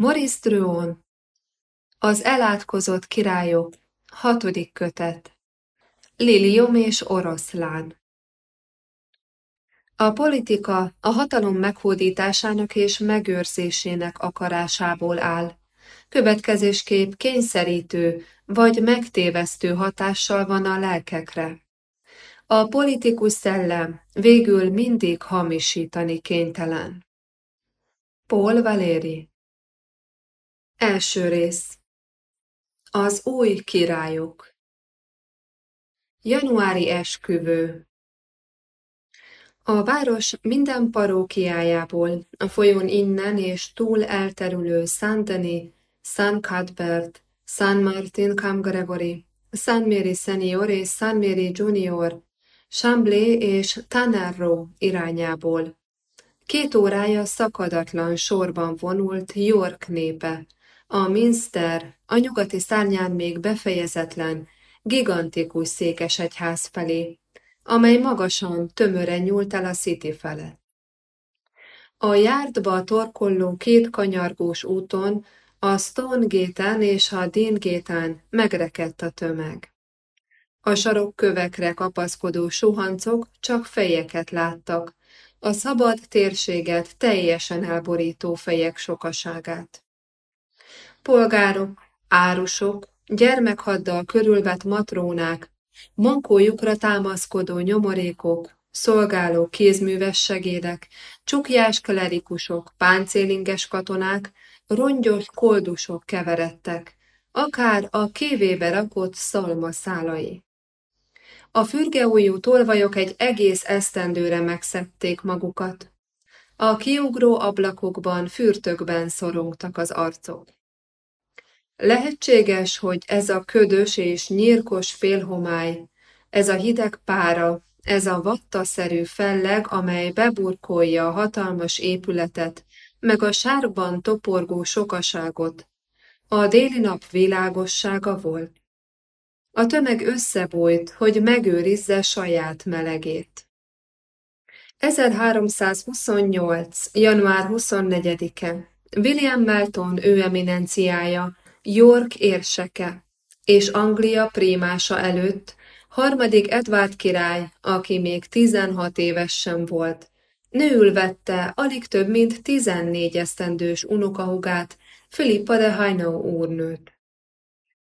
Maurice Druon Az elátkozott királyok Hatodik kötet Lilium és oroszlán A politika a hatalom meghódításának és megőrzésének akarásából áll. Következésképp kényszerítő vagy megtévesztő hatással van a lelkekre. A politikus szellem végül mindig hamisítani kénytelen. Paul Valéry Első rész. Az új királyok. Januári esküvő. A város minden parókiájából, a folyón innen és túl elterülő Saint-Denis, San Cuthbert, San Martin Cam Gregory, San Mary Senior és San Mary Junior, Chamblay és Tannerro irányából. Két órája szakadatlan sorban vonult York népe, a Minster, a nyugati szárnyán még befejezetlen, gigantikus székesegyház felé, amely magasan, tömören nyúlt el a City felett. A járdba torkolló két kanyargós úton, a Stone Gate-en és a Dean Gate-en megrekedt a tömeg. A sarokkövekre kapaszkodó suhancok csak fejeket láttak, a szabad térséget teljesen elborító fejek sokaságát. Polgárok, árusok, gyermekhaddal körülvett matrónák, mankójukra támaszkodó nyomorékok, szolgáló kézműves segédek, csukjás klerikusok, páncélinges katonák, rongyos koldusok keveredtek, akár a kévébe rakott szalmaszálai. A fürgeújú tolvajok egy egész esztendőre megszedték magukat. A kiugró ablakokban, fürtökben szorongtak az arcok. Lehetséges, hogy ez a ködös és nyírkos félhomály, ez a hideg pára, ez a vattaszerű felleg, amely beburkolja a hatalmas épületet, meg a sárban toporgó sokaságot, a déli nap világossága volt. A tömeg összebújt, hogy megőrizze saját melegét. 1328. január 24-e William Melton ő eminenciája, York érseke, és Anglia prémása előtt, harmadik Edward király, aki még 16 éves sem volt, nőül vette alig több mint 14 esztendős unokahugát, Filippa de Hainau úrnőt.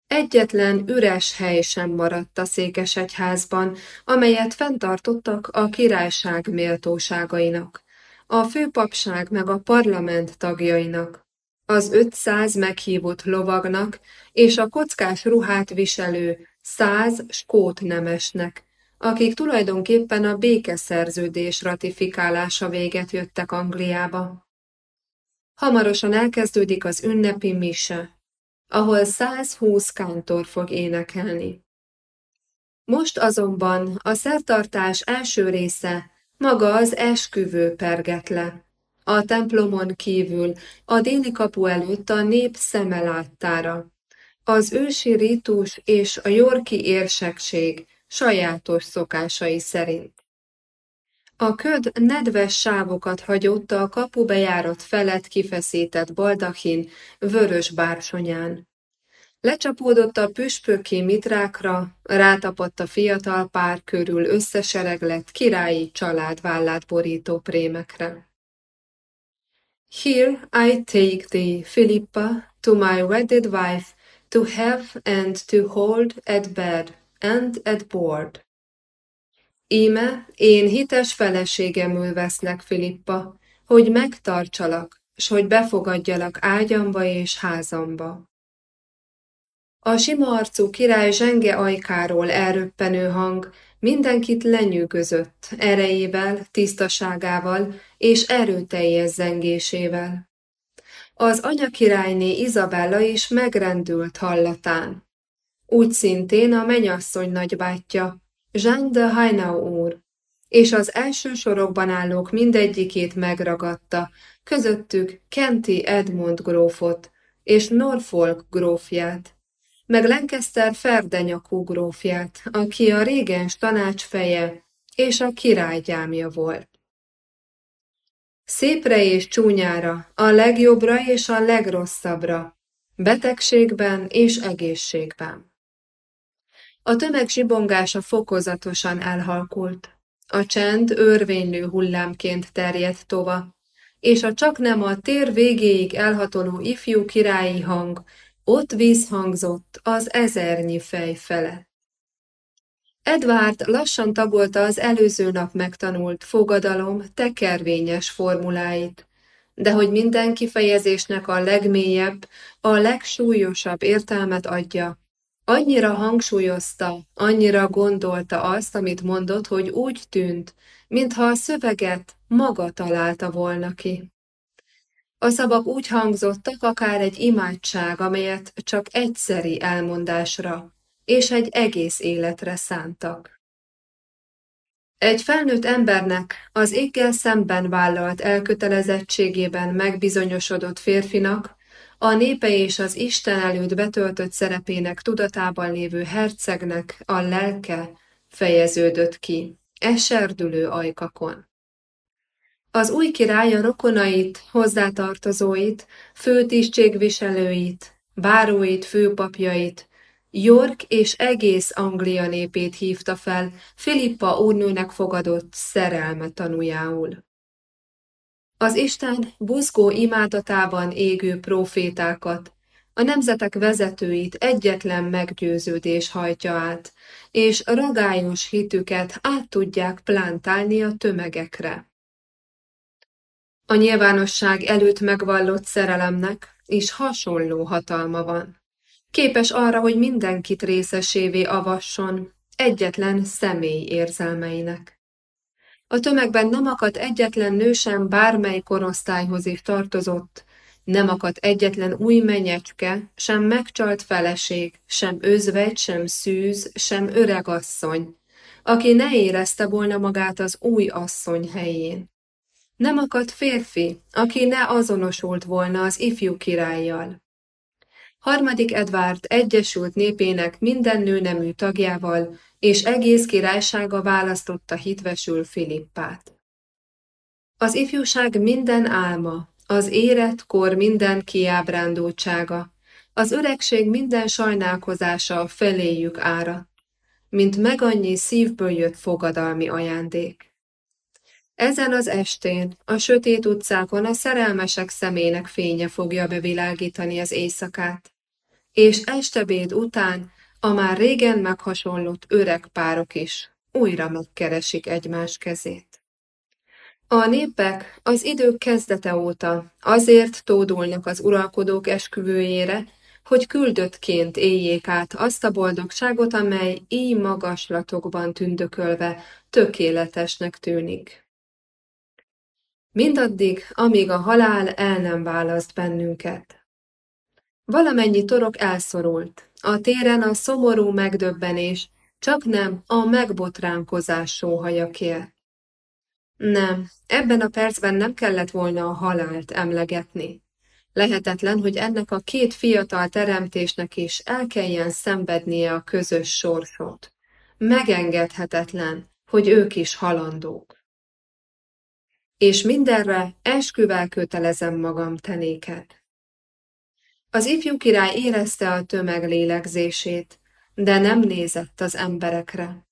Egyetlen üres hely sem maradt a székesegyházban, amelyet fenntartottak a királyság méltóságainak, a főpapság meg a parlament tagjainak, az ötszáz meghívott lovagnak és a kockás ruhát viselő száz skót nemesnek, akik tulajdonképpen a békeszerződés ratifikálása véget jöttek Angliába. Hamarosan elkezdődik az ünnepi mise, ahol 120 kántor fog énekelni. Most azonban a szertartás első része maga az esküvő perget le. A templomon kívül, a déli kapu előtt a nép szeme láttára. Az ősi ritus és a jorki érsekség sajátos szokásai szerint. A köd nedves sávokat hagyott a kapubejárat felett kifeszített baldakin vörös bársonyán. Lecsapódott a püspöki mitrákra, rátapadt a fiatal pár körül összesereglett királyi család vállát borító prémekre. Here I take thee, Philippa, to my wedded wife, to have and to hold at bed and at board. Íme, én hites feleségemül veszlek, Filippa, hogy megtartsalak, s hogy befogadjalak ágyamba és házamba. A sima arcú király zsenge ajkáról elröppenő hang mindenkit lenyűgözött erejével, tisztaságával és erőteljes zengésével. Az anyakirályné Izabella is megrendült hallatán. Úgy szintén a menyasszony nagybátyja, Jean de Hainau úr, és az első sorokban állók mindegyikét megragadta, közöttük Kenti Edmund grófot és Norfolk grófját, meg Lancaster ferdenyakú grófját, aki a régens tanács feje és a király gyámja volt. Szépre és csúnyára, a legjobbra és a legrosszabbra, betegségben és egészségben. A tömeg zsibongása fokozatosan elhalkult. A csend örvénylő hullámként terjedt tova, és a csak nem a tér végéig elhatoló ifjú királyi hang ott vízhangzott az ezernyi fej felett. Edward lassan tagolta az előző nap megtanult fogadalom tekervényes formuláit, de hogy minden kifejezésnek a legmélyebb, a legsúlyosabb értelmet adja, annyira hangsúlyozta, annyira gondolta azt, amit mondott, hogy úgy tűnt, mintha a szöveget maga találta volna ki. A szavak úgy hangzottak, akár egy imádság, amelyet csak egyszeri elmondásra és egy egész életre szántak. Egy felnőtt embernek az éggel szemben vállalt elkötelezettségében megbizonyosodott férfinak a népe és az Isten előtt betöltött szerepének tudatában lévő hercegnek a lelke fejeződött ki, eserdülő ajkakon. Az új király a rokonait, hozzátartozóit, főtisztségviselőit, báróit, főpapjait, York és egész Anglia népét hívta fel, Filippa úrnőnek fogadott szerelme tanújául. Az Isten buzgó imádatában égő profétákat, a nemzetek vezetőit egyetlen meggyőződés hajtja át, és ragályos hitüket át tudják plántálni a tömegekre. A nyilvánosság előtt megvallott szerelemnek is hasonló hatalma van. Képes arra, hogy mindenkit részesévé avasson, egyetlen személy érzelmeinek. A tömegben nem akadt egyetlen nő sem bármely korosztályhoz is tartozott, nem akadt egyetlen új menyecske, sem megcsalt feleség, sem özvegy, sem szűz, sem öregasszony, aki ne érezte volna magát az új asszony helyén. Nem akadt férfi, aki ne azonosult volna az ifjú királlyal. Harmadik Edvárd egyesült népének minden nőnemű tagjával, és egész királysága választotta hitvesül Filippát. Az ifjúság minden álma, az életkor minden kiábrándultsága, az öregség minden sajnálkozása feléjük ára, mint megannyi szívből jött fogadalmi ajándék. Ezen az estén, a sötét utcákon a szerelmesek szemének fénye fogja bevilágítani az éjszakát, és estebéd után a már régen meghasonlott öreg párok is újra megkeresik egymás kezét. A népek az idők kezdete óta azért tódulnak az uralkodók esküvőjére, hogy küldöttként éljék át azt a boldogságot, amely így magaslatokban tündökölve tökéletesnek tűnik. Mindaddig, amíg a halál el nem választ bennünket. Valamennyi torok elszorult, a téren a szomorú megdöbbenés, csak nem a megbotránkozás sóhaja kér. Nem, ebben a percben nem kellett volna a halált emlegetni. Lehetetlen, hogy ennek a két fiatal teremtésnek is el kelljen szenvednie a közös sorsot. Megengedhetetlen, hogy ők is halandók. És mindenre esküvel kötelezem magam tenéket. Az ifjú király érezte a tömeg lélegzését, de nem nézett az emberekre.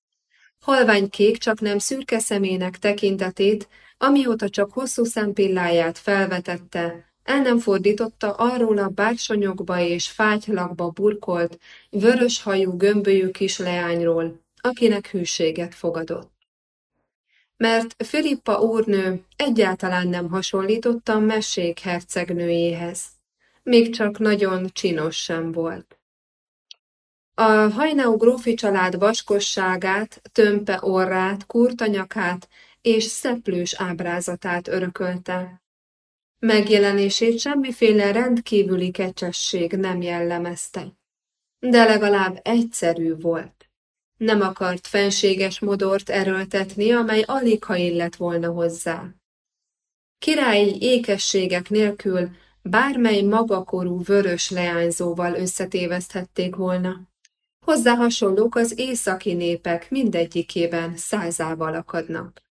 Halvány kék csak nem szürke szemének tekintetét, amióta csak hosszú szempilláját felvetette, el nem fordította arról a bársonyokba és fátylakba burkolt, vörös hajú gömbölyű kis leányról, akinek hűséget fogadott. Mert Filippa úrnő egyáltalán nem hasonlította a mesék hercegnőjéhez még csak nagyon csinos sem volt. A hajnau grófi család vaskosságát, tömpe orrát, kurta nyakát és szeplős ábrázatát örökölte. Megjelenését semmiféle rendkívüli kecsesség nem jellemezte, de legalább egyszerű volt. Nem akart fenséges modort erőltetni, amely alig ha illett volna hozzá. Királyi ékességek nélkül bármely magakorú vörös leányzóval összetéveszthették volna. Hozzá hasonlók az északi népek mindegyikében százával akadnak.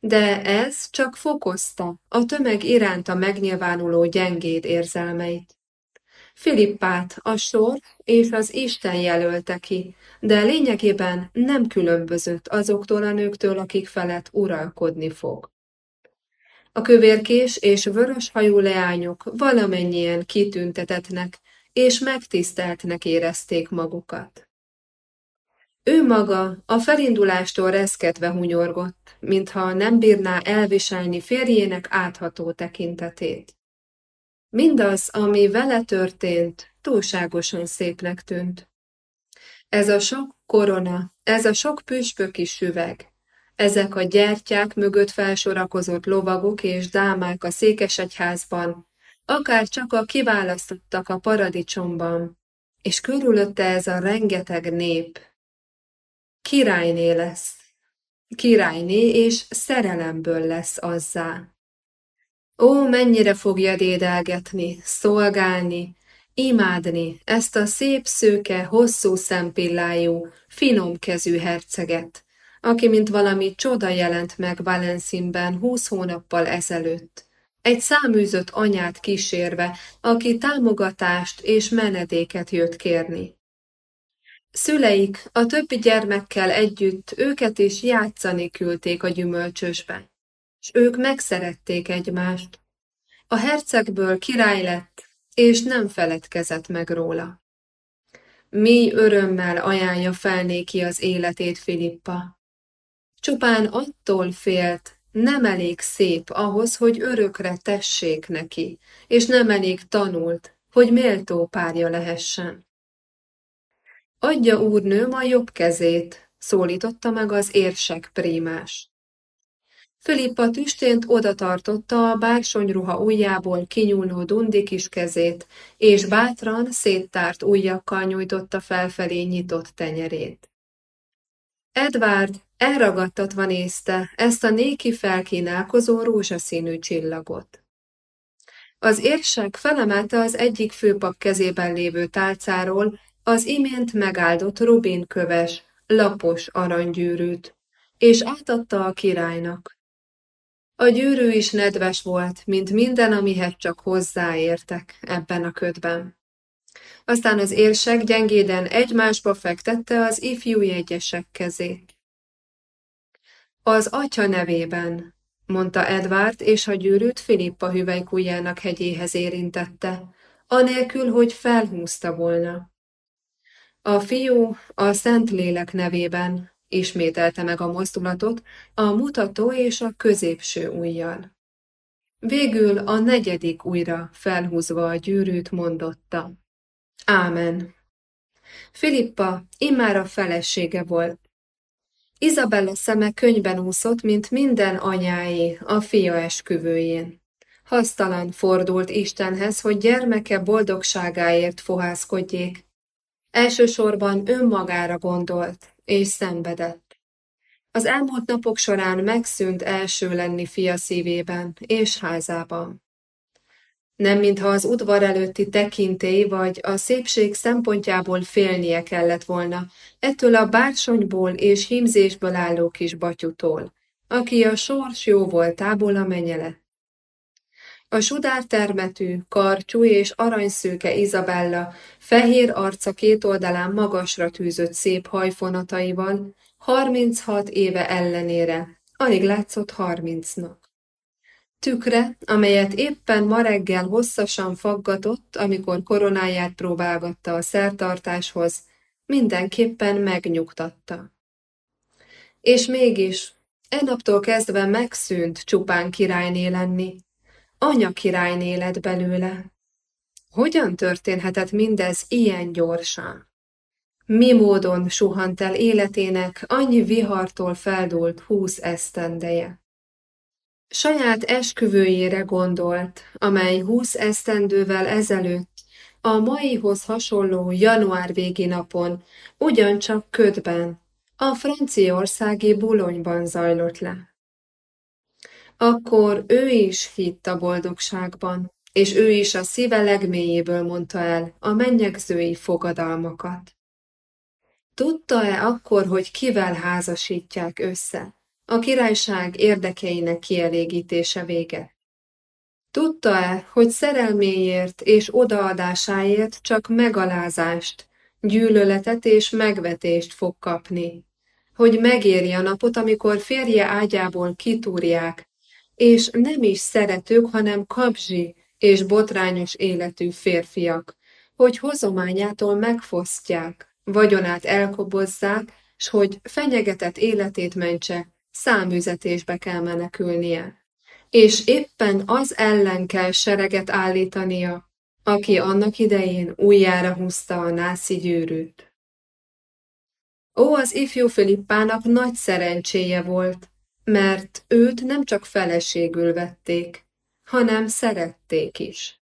de ez csak fokozta a tömeg iránta megnyilvánuló gyengéd érzelmeit. Filippát a sor és az Isten jelölte ki, de lényegében nem különbözött azoktól a nőktől, akik felett uralkodni fog. A kövérkés és vörös hajú leányok valamennyien kitüntetetnek és megtiszteltnek érezték magukat. Ő maga a felindulástól reszketve hunyorgott, mintha nem bírná elviselni férjének átható tekintetét. Mindaz, ami vele történt, túlságosan szépnek tűnt. Ez a sok korona, ez a sok püspöki süveg, ezek a gyertyák mögött felsorakozott lovagok és dámák a székesegyházban, akár csak a kiválasztottak a paradicsomban, és körülötte ez a rengeteg nép. Királyné lesz, királyné és szerelemből lesz azzá. Ó, mennyire fogja dédelgetni, szolgálni, imádni ezt a szép szőke, hosszú szempillájú, finom kezű herceget, aki mint valami csoda jelent meg Valencinben húsz hónappal ezelőtt. Egy száműzött anyát kísérve, aki támogatást és menedéket jött kérni. Szüleik a többi gyermekkel együtt őket is játszani küldték a gyümölcsösbe s ők megszerették egymást. A hercegből király lett, és nem feledkezett meg róla. Mi örömmel ajánlja fel néki az életét Filippa. Csupán attól félt, nem elég szép ahhoz, hogy örökre tessék neki, és nem elég tanult, hogy méltó párja lehessen. Adja úrnőm a jobb kezét, szólította meg az érsek prímás. Filippa tüstént oda tartotta a bársonyruha ujjából kinyúló dundi kis kezét, és bátran, széttárt ujjakkal nyújtotta felfelé nyitott tenyerét. Edward elragadtatva nézte ezt a néki felkínálkozó rózsaszínű csillagot. Az érsek felemelte az egyik főpap kezében lévő tálcáról az imént megáldott rubin köves, lapos aranygyűrűt, és átadta a királynak. A gyűrű is nedves volt, mint minden, amihez csak hozzáértek ebben a ködben. Aztán az érsek gyengéden egymásba fektette az ifjú jegyesek kezét. Az atya nevében, mondta Edward, és a gyűrűt Filippa hüvelykujjának hegyéhez érintette, anélkül, hogy felhúzta volna. A fiú a Szentlélek nevében, ismételte meg a mozdulatot a mutató és a középső ujjal. Végül a negyedik újra felhúzva a gyűrűt mondotta. Ámen. Filippa immár a felesége volt. Izabella szeme könyben úszott, mint minden anyáé a fia esküvőjén. Hasztalan fordult Istenhez, hogy gyermeke boldogságáért fohászkodjék. Elsősorban önmagára gondolt, és szenvedett. Az elmúlt napok során megszűnt első lenni fia szívében és házában. Nem mintha az udvar előtti tekintély vagy a szépség szempontjából félnie kellett volna, ettől a bársonyból és hímzésből álló kis batyutól, aki a sors jó voltából a menyele. A sudártermetű, karcsú és aranyszőke Izabella fehér arca két oldalán magasra tűzött szép hajfonataival, harminchat éve ellenére, alig látszott harmincnak. Tükre, amelyet éppen ma reggel hosszasan faggatott, amikor koronáját próbálgatta a szertartáshoz, mindenképpen megnyugtatta. És mégis, e naptól kezdve megszűnt csupán királyné lenni, Anya királyné lett belőle. Hogyan történhetett mindez ilyen gyorsan? Mi módon suhant el életének annyi vihartól feldult húsz esztendeje? Saját esküvőjére gondolt, amely húsz esztendővel ezelőtt a maihoz hasonló január végi napon ugyancsak ködben, a franciaországi bulonyban zajlott le. Akkor ő is hitt a boldogságban, és ő is a szíve legmélyéből mondta el a mennyegzői fogadalmakat. Tudta-e akkor, hogy kivel házasítják össze? a királyság érdekeinek kielégítése vége. Tudta-e, hogy szerelméért és odaadásáért csak megalázást, gyűlöletet és megvetést fog kapni? Hogy megéri a napot, amikor férje ágyából kitúrják, és nem is szeretők, hanem kapzsi és botrányos életű férfiak, hogy hozományától megfosztják, vagyonát elkobozzák, s hogy fenyegetett életét mentse, számüzetésbe kell menekülnie. És éppen az ellen kell sereget állítania, aki annak idején újjára húzta a nászi gyűrűt. Ó, az ifjú Filippának nagy szerencséje volt, mert őt nem csak feleségül vették, hanem szerették is.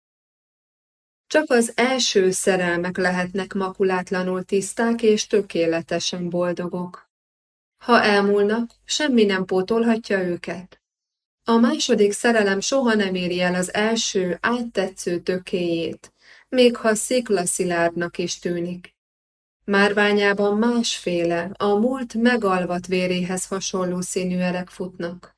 Csak az első szerelmek lehetnek makulátlanul tiszták és tökéletesen boldogok. Ha elmúlnak, semmi nem pótolhatja őket. A második szerelem soha nem éri el az első áttetsző tökéjét, még ha sziklaszilárdnak is tűnik. Márványában másféle, a múlt megalvat véréhez hasonló színű futnak.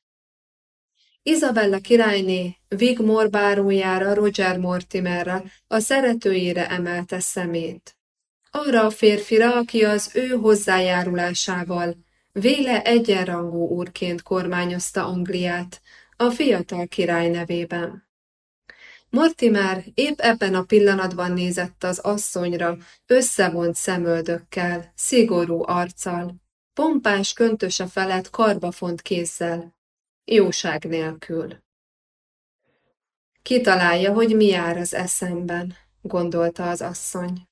Izabella királyné Wigmore bárójára Roger Mortimerre, a szeretőjére emelte szemét. Arra a férfira, aki az ő hozzájárulásával véle egyenrangú úrként kormányozta Angliát, a fiatal király nevében. Mortimer épp ebben a pillanatban nézett az asszonyra, összevont szemöldökkel, szigorú arccal, pompás köntöse felett karbafont kézzel, jóság nélkül. Kitalálja, hogy mi jár az eszemben, gondolta az asszony.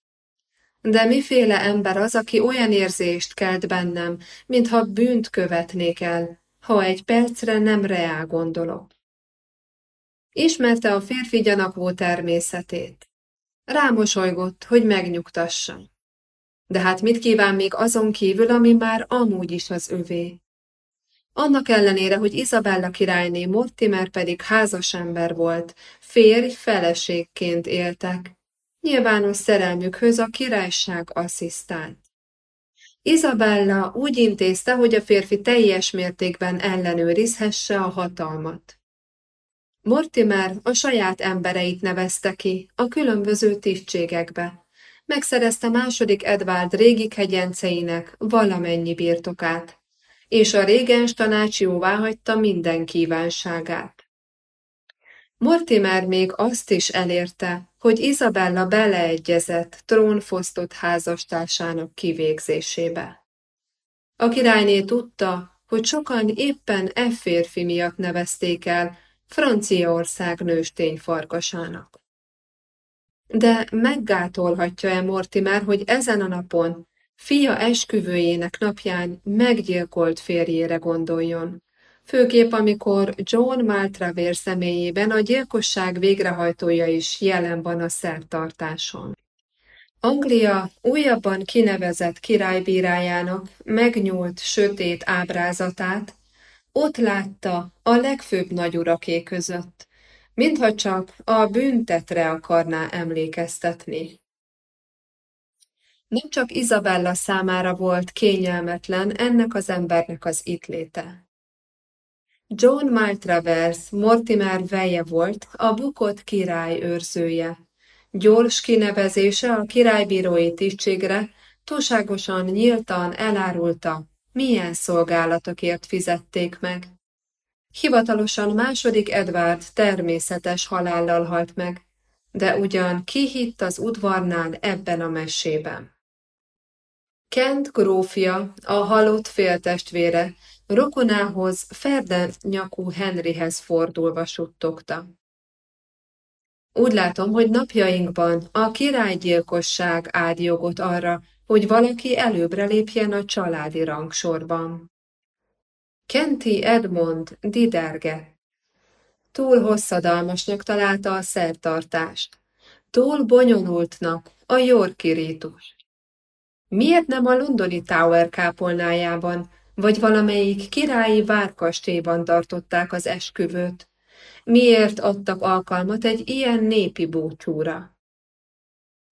De miféle ember az, aki olyan érzést kelt bennem, mintha bűnt követnék el, ha egy percre nem reál gondolok. Ismerte a férfi gyanakvó természetét. Rámosolygott, hogy megnyugtassa. De hát mit kíván még azon kívül, ami már amúgy is az övé? Annak ellenére, hogy Izabella királyné Mortimer pedig házas ember volt, férj feleségként éltek. Nyilvános szerelmükhöz a királyság asszisztált. Izabella úgy intézte, hogy a férfi teljes mértékben ellenőrizhesse a hatalmat. Mortimer a saját embereit nevezte ki a különböző tisztségekbe. Megszerezte második Edward régi kegyenceinek valamennyi birtokát, és a régens tanács jóváhagyta minden kívánságát. Mortimer még azt is elérte, hogy Izabella beleegyezett trónfosztott házastársának kivégzésébe. A királyné tudta, hogy sokan éppen e férfi miatt nevezték el Franciaország nőstény farkasának. De meggátolhatja-e Mortimer, hogy ezen a napon fia esküvőjének napján meggyilkolt férjére gondoljon, főképp amikor John Maltravers személyében a gyilkosság végrehajtója is jelen van a szertartáson. Anglia újabban kinevezett királybírájának megnyúlt sötét ábrázatát ott látta a legfőbb nagyuraké között, mintha csak a büntetre akarná emlékeztetni. Nem csak Izabella számára volt kényelmetlen ennek az embernek az itt léte. John Maltravers Mortimer veje volt, a bukott király őrzője. Gyors kinevezése a királybírói tisztségre túlságosan nyíltan elárulta, milyen szolgálatokért fizették meg. Hivatalosan második Edward természetes halállal halt meg, de ugyan ki hitt az udvarnál ebben a mesében. Kent grófja, a halott féltestvére, rokonához Ferden nyakú Henryhez fordulva suttogta. Úgy látom, hogy napjainkban a királygyilkosság ad jogot arra, hogy valaki előbbre lépjen a családi rangsorban. Kenti Edmond diderge. Túl hosszadalmasnak találta a szertartást, túl bonyolultnak a Yorki rítus. Miért nem a londoni Tower kápolnájában, vagy valamelyik királyi várkastélyban tartották az esküvőt? Miért adtak alkalmat egy ilyen népi búcsúra?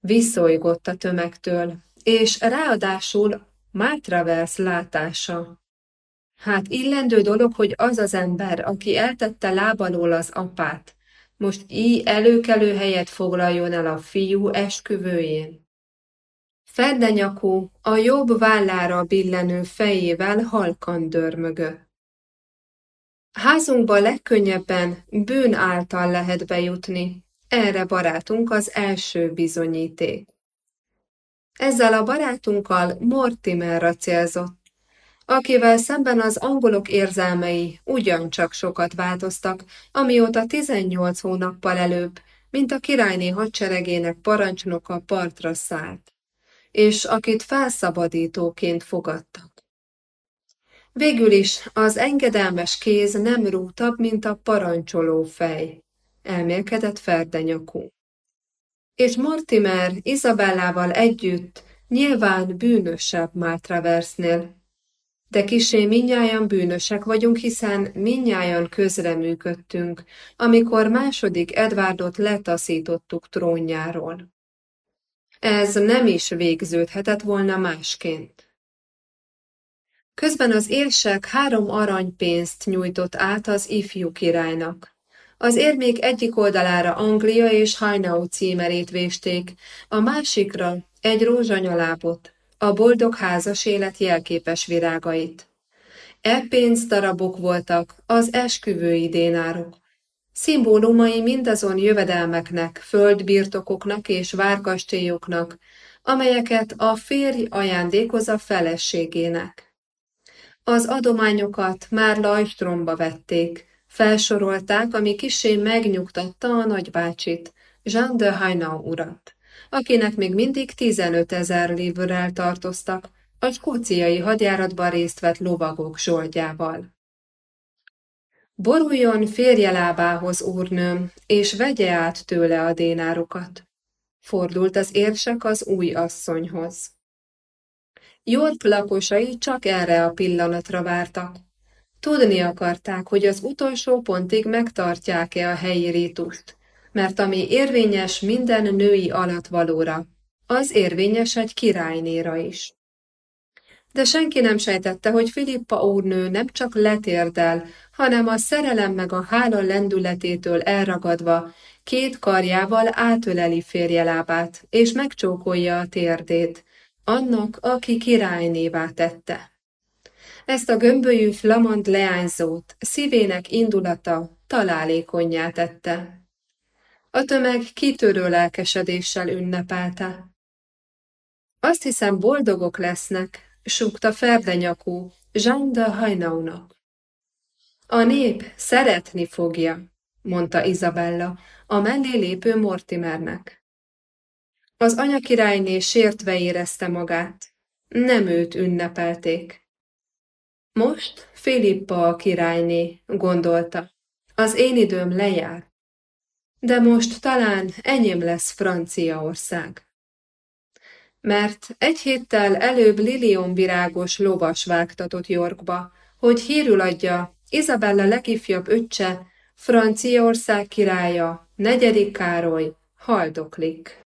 Visszolygott a tömegtől, és ráadásul Mátravers látása. Hát illendő dolog, hogy az az ember, aki eltette lábalól az apát, most így előkelő helyet foglaljon el a fiú esküvőjén. Ferdenyakú a jobb vállára billenő fejével halkan dörmögött. Házunkba legkönnyebben bűn által lehet bejutni, erre barátunk az első bizonyíték. Ezzel a barátunkkal Mortimerra célzott, akivel szemben az angolok érzelmei ugyancsak sokat változtak, amióta 18 hónappal előbb, mint a királyné hadseregének parancsnoka partra szállt, és akit felszabadítóként fogadtak. Végül is az engedelmes kéz nem rútabb, mint a parancsoló fej, elmélkedett ferdenyakú. És Mortimer Izabellával együtt nyilván bűnösebb Maltraversnél, de kisé minnyáján bűnösek vagyunk, hiszen minnyáján közreműködtünk, amikor második Edwardot letaszítottuk trónjáról. Ez nem is végződhetett volna másként. Közben az érsek három aranypénzt nyújtott át az ifjú királynak. Az érmék egyik oldalára Anglia és Hainau címerét vésték, a másikra egy rózsanyalábot, a boldog házas élet jelképes virágait. E pénzdarabok voltak az esküvői dénárok. Szimbólumai mindazon jövedelmeknek, földbirtokoknak és várkastélyoknak, amelyeket a férj ajándékoz a feleségének. Az adományokat már lajstromba vették, felsorolták, ami kisé megnyugtatta a nagybácsit, Jean de Hainau urat, akinek még mindig 15 ezer livrel tartoztak, a skóciai hadjáratban részt vett lovagok zsoldjával. Boruljon férje lábához, úrnőm, és vegye át tőle a dénárokat. Fordult az érsek az új asszonyhoz. York lakosai csak erre a pillanatra vártak. Tudni akarták, hogy az utolsó pontig megtartják-e a helyi rítust, mert ami érvényes minden női alatvalóra, az érvényes egy királynéra is. De senki nem sejtette, hogy Filippa úrnő nem csak letérdel, hanem a szerelem meg a hála lendületétől elragadva két karjával átöleli férje lábát, és megcsókolja a térdét, annak, aki királynévá tette. Ezt a gömbölyű flamand leányzót szívének indulata találékonyá tette. A tömeg kitörő lelkesedéssel ünnepelte. Azt hiszem boldogok lesznek, súgta ferdenyakú Jean de Hainaunak. A nép szeretni fogja, mondta Izabella, a mellé lépő Mortimernek. Az anyakirályné sértve érezte magát. Nem őt ünnepelték. Most Filippa a királyné, gondolta. Az én időm lejár. De most talán enyém lesz Franciaország. Mert egy héttel előbb Lilion virágos lovas vágtatott Yorkba, hogy hírül adja Izabella legifjabb öccse, Franciaország királya, negyedik Károly, haldoklik.